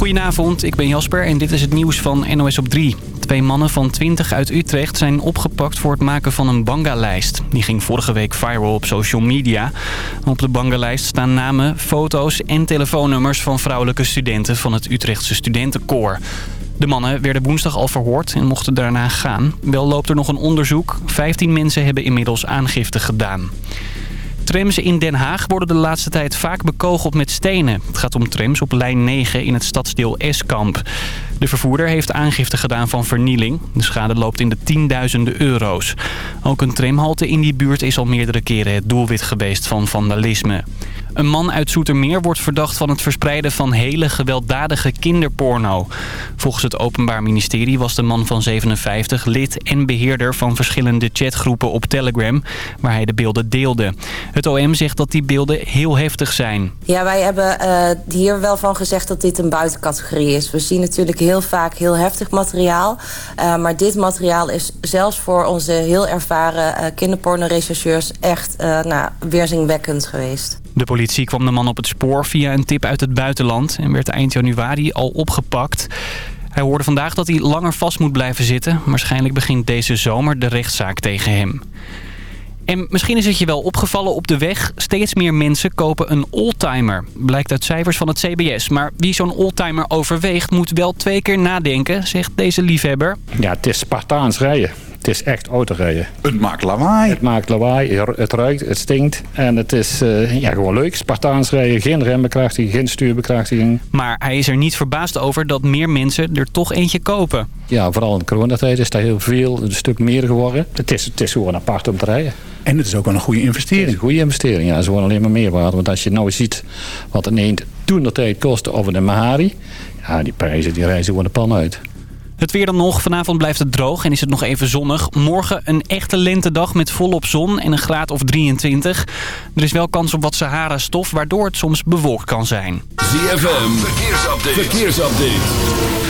Goedenavond, ik ben Jasper en dit is het nieuws van NOS op 3. Twee mannen van 20 uit Utrecht zijn opgepakt voor het maken van een banga-lijst. Die ging vorige week viral op social media. Op de banga-lijst staan namen, foto's en telefoonnummers van vrouwelijke studenten van het Utrechtse studentenkoor. De mannen werden woensdag al verhoord en mochten daarna gaan. Wel loopt er nog een onderzoek. 15 mensen hebben inmiddels aangifte gedaan. Trams in Den Haag worden de laatste tijd vaak bekogeld met stenen. Het gaat om trams op lijn 9 in het stadsdeel Eskamp. De vervoerder heeft aangifte gedaan van vernieling. De schade loopt in de tienduizenden euro's. Ook een tramhalte in die buurt is al meerdere keren het doelwit geweest van vandalisme. Een man uit Zoetermeer wordt verdacht van het verspreiden van hele gewelddadige kinderporno. Volgens het Openbaar Ministerie was de man van 57 lid en beheerder van verschillende chatgroepen op Telegram, waar hij de beelden deelde. Het OM zegt dat die beelden heel heftig zijn. Ja, wij hebben uh, hier wel van gezegd dat dit een buitencategorie is. We zien natuurlijk heel vaak heel heftig materiaal. Uh, maar dit materiaal is zelfs voor onze heel ervaren uh, kinderporno-rechercheurs echt nou, weerzinwekkend geweest. De politie kwam de man op het spoor via een tip uit het buitenland en werd eind januari al opgepakt. Hij hoorde vandaag dat hij langer vast moet blijven zitten. Waarschijnlijk begint deze zomer de rechtszaak tegen hem. En misschien is het je wel opgevallen op de weg. Steeds meer mensen kopen een oldtimer. Blijkt uit cijfers van het CBS. Maar wie zo'n oldtimer overweegt moet wel twee keer nadenken, zegt deze liefhebber. Ja, het is Spartaans rijden. Het is echt autorijden. Het maakt lawaai. Het maakt lawaai, het ruikt, het stinkt. En het is uh, ja, gewoon leuk. Spartaans rijden, geen rembekrachtiging, geen stuurbekrachtiging. Maar hij is er niet verbaasd over dat meer mensen er toch eentje kopen. Ja, vooral in de coronatijd is dat heel veel, een stuk meer geworden. Het is, het is gewoon apart om te rijden. En het is ook wel een goede investering. een goede investering, ja. Ze worden alleen maar meer waard. Want als je nou ziet wat een eend toen de tijd kostte of een Mahari... ja, die prijzen die reizen gewoon de pan uit. Het weer dan nog. Vanavond blijft het droog en is het nog even zonnig. Morgen een echte lentedag met volop zon en een graad of 23. Er is wel kans op wat Sahara-stof, waardoor het soms bewolkt kan zijn. ZFM, verkeersupdate. verkeersupdate.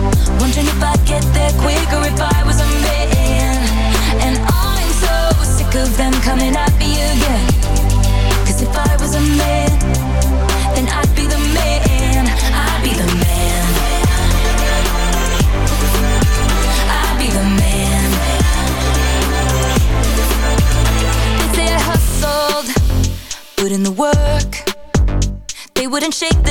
Wondering if I'd get there quicker if I was a man. And I'm so sick of them coming at me again. Cause if I was a man, then I'd be the man. I'd be the man. I'd be the man. They say I hustled, put in the work. They wouldn't shake their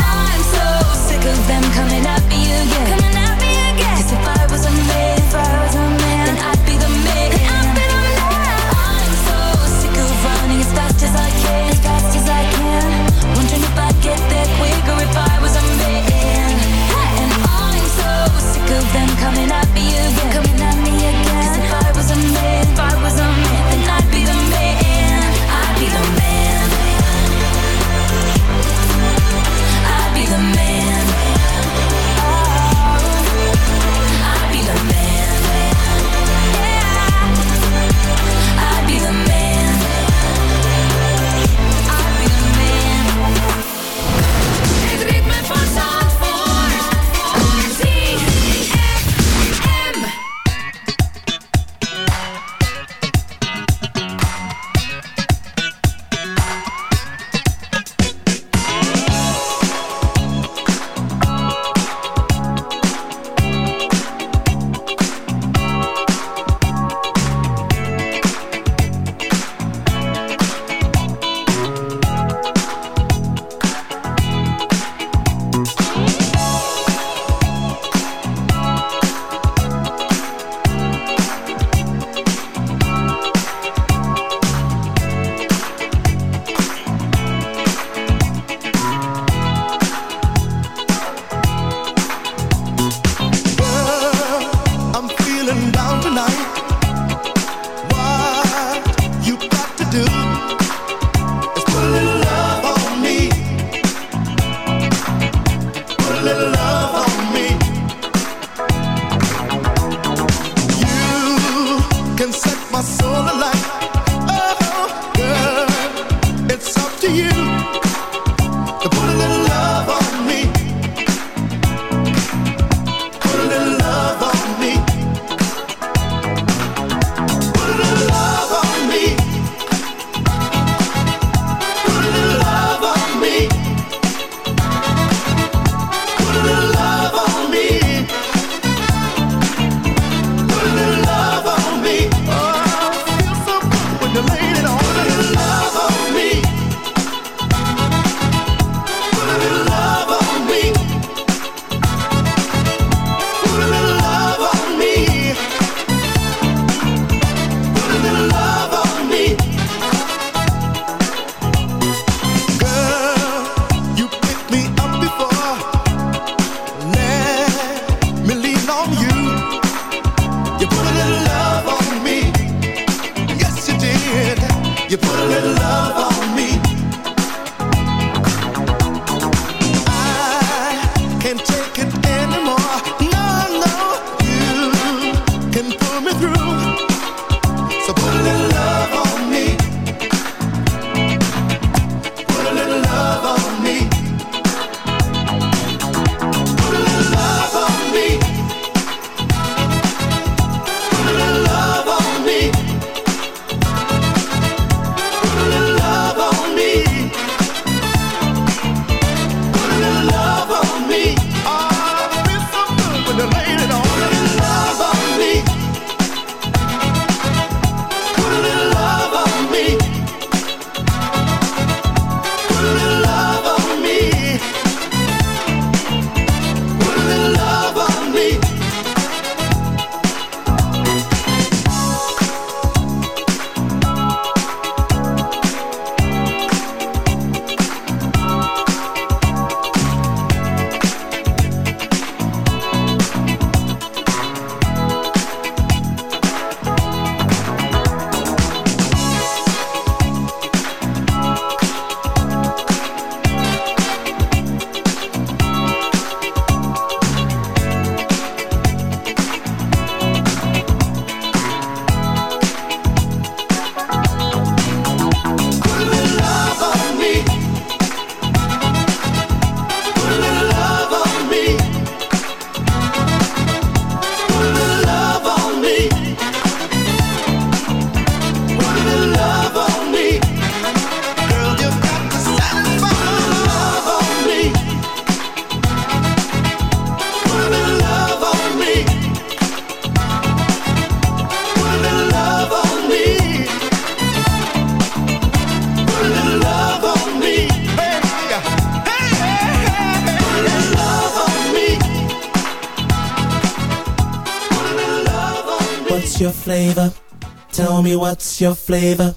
your flavor.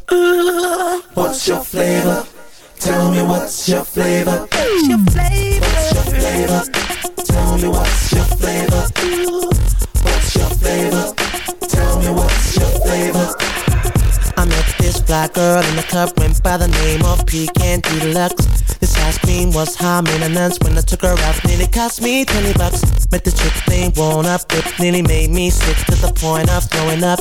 What's your flavor? Tell me what's your flavor. What's your flavor? What's your flavor? Tell me what's your flavor. What's your flavor? Tell me what's your flavor. I met this fly girl in the club, went by the name of Pecan Deluxe. This ice cream was high maintenance when I took her out, nearly cost me 20 bucks. Met the chick named One Up, it nearly made me sick to the point of throwing up.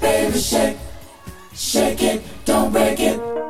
baby, shake. Shake it, don't break it.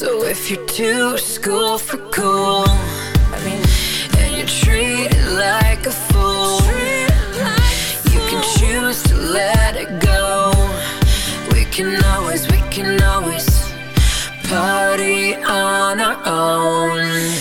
So if you're too school for cool And you're treated like a fool. You can choose to let it go. We can always, we can always Party on our own.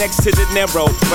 next to the narrow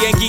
Yankee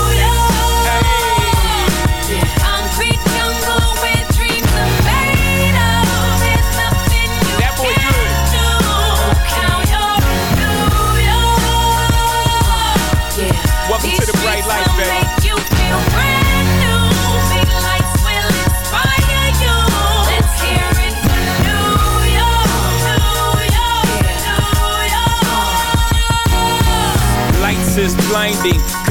Girls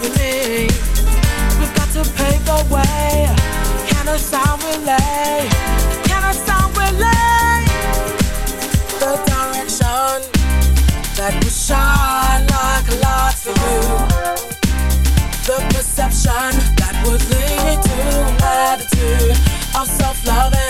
with me. We've got to pave the way. Can a sound relay? Can a sound relay? The direction that like light you. The perception that would lead to of self-loving.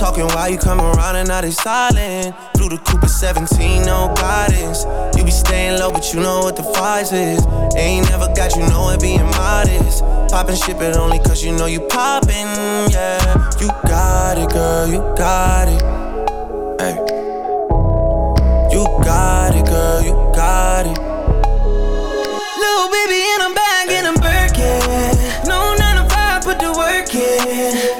Talking while you come around and now they silent. Flew the Cooper 17, no guidance. You be staying low, but you know what the price is. Ain't never got you know it being modest. Poppin' shit, but only cause you know you poppin', yeah. You got it, girl, you got it. Hey. You got it, girl, you got it. Little baby and I'm back in a Birkin. No 9 to 5, put the work in.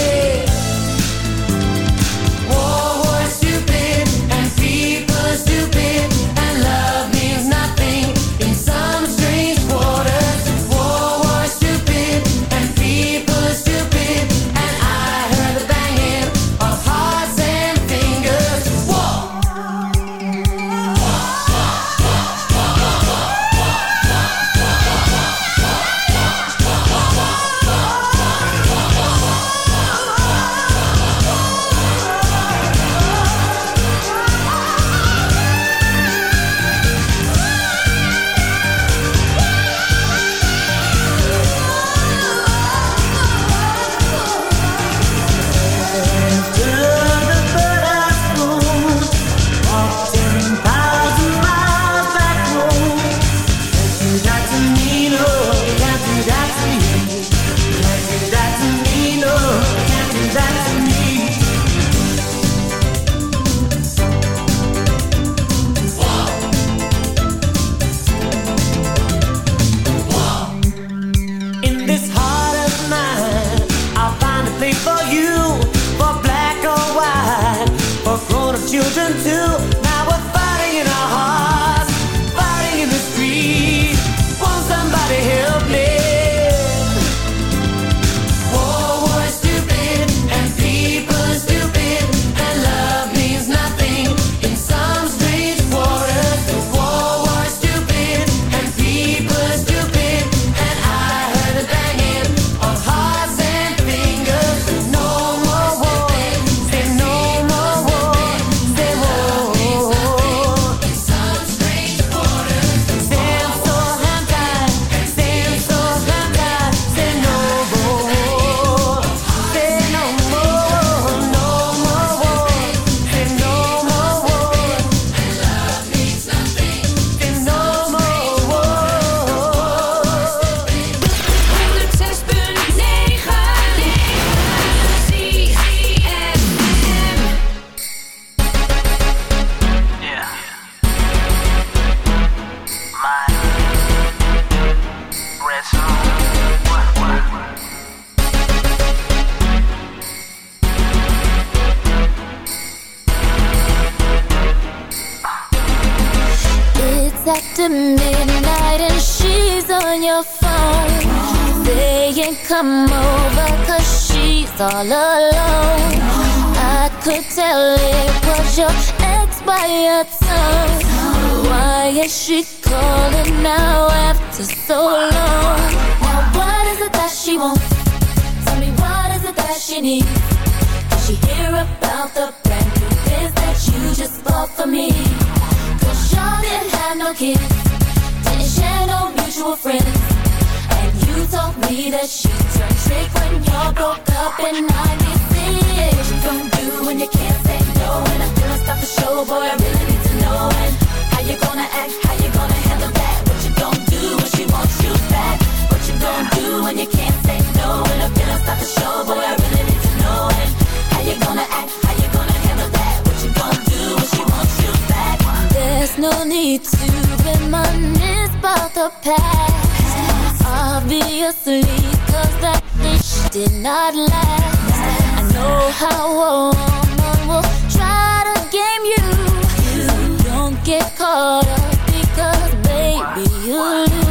the past. Obviously, cause that dish did not last. I know how a woman will try to game you. You don't get caught up because baby you lose.